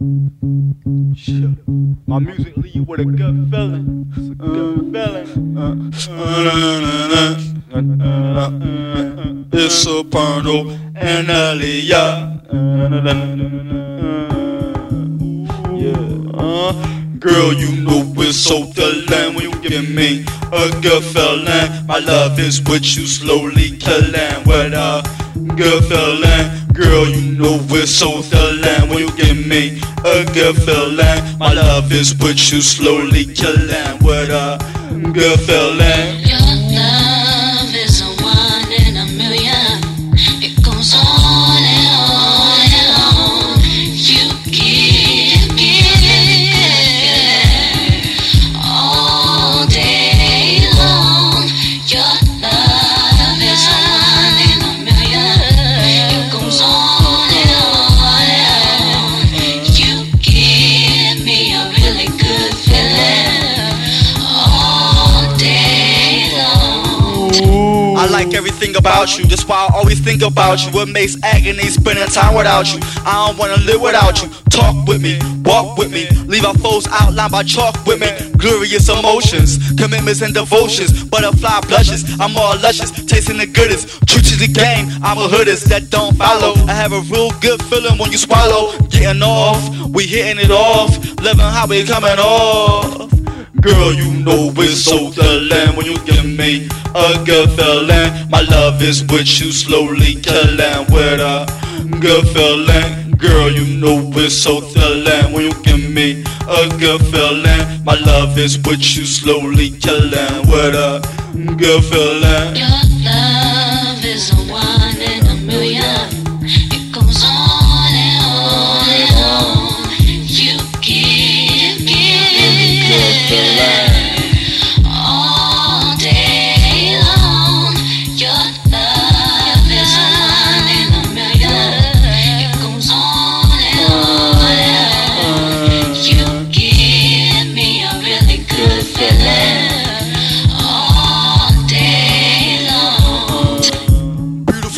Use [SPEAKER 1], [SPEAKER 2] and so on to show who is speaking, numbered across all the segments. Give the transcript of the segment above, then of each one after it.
[SPEAKER 1] My music leave you with a good feeling. It's a good uh, feeling.
[SPEAKER 2] Uh, uh, it's Soprano and Aliyah.
[SPEAKER 1] Yeah. Uh,
[SPEAKER 2] Girl, you know it's so the land when you give me a good feeling. My love is what you slowly killing with a good feeling. Girl, you know it's so land when you give me a good feeling. My love is what you slowly killing with a good feeling. Like everything about you, that's why I always think about you. What makes agony spending time without you? I don't wanna live without you. Talk with me, walk with me, leave our foes outlined by chalk with me. Glorious emotions, commitments and devotions, butterfly blushes. I'm all luscious, tasting the goodest. True to the game, I'm a hoodist that don't follow. I have a real good feeling when you swallow. Getting off, we hitting it off, living how we coming off. Girl, you know it's so the land when you give me a good feeling. My love is what you slowly killing with a good feeling. Girl, you know it's so land when you give me a good feeling. My love is what you slowly killing with a good feeling.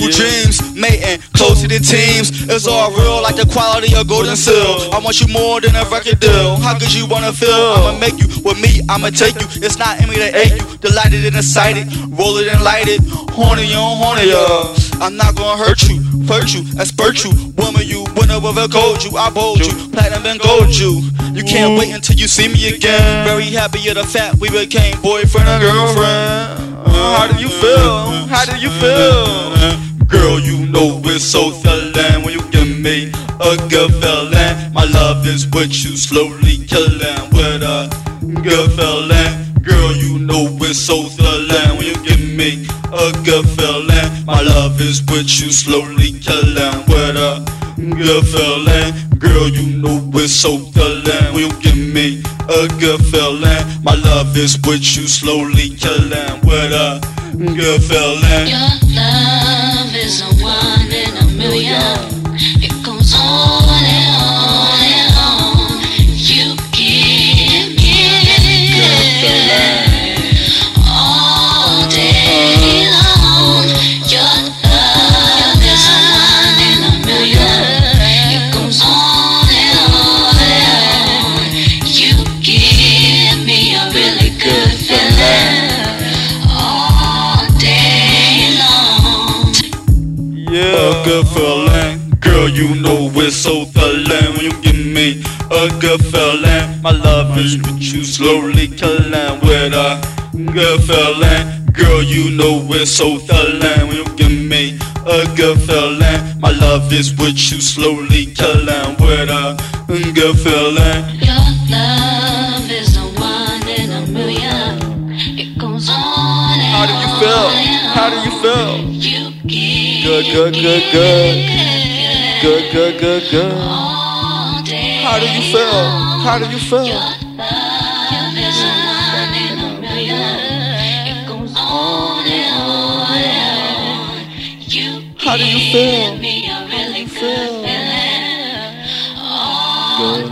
[SPEAKER 2] Beautiful dreams, mating, close to the teams. It's all real like the quality of golden seal. I want you more than a record deal. How could you wanna feel? I'ma make you with me, I'ma take you. It's not in me to ache you. Delighted and excited, roll it and light it. Horny on horny, yeah. I'm not gonna hurt you, hurt you, expert you. Woman, you winner with a cold you. I bold you, platinum and gold you. You can't wait until you see me again. Very happy of the fact we became boyfriend and girlfriend. How do you feel? How do you feel? Girl, you know it's so the when you give me a good feeling. My love is what you slowly killing with a good feeling. Girl, you know it's so the when you give me a good feeling. My love is what you slowly killing with a good feeling. Girl, you know it's so the when you give me a good feeling. My love is what you slowly killing with a good feeling.
[SPEAKER 3] Your love a good feeling.
[SPEAKER 2] Girl, you know it's so land when you give me a good feeling. My love is what you slowly killing with a good feeling. Girl, you know it's so land when you give me a good feeling. My love is what you slowly killing with a good feeling.
[SPEAKER 3] Your love is a one in a million. It goes on and
[SPEAKER 1] How do you feel? How do you feel?
[SPEAKER 3] You give,
[SPEAKER 1] good, good, good, good. Good, good, good, good. How do you feel? How do you feel?
[SPEAKER 3] How do you feel?
[SPEAKER 1] How do you feel?
[SPEAKER 3] Good.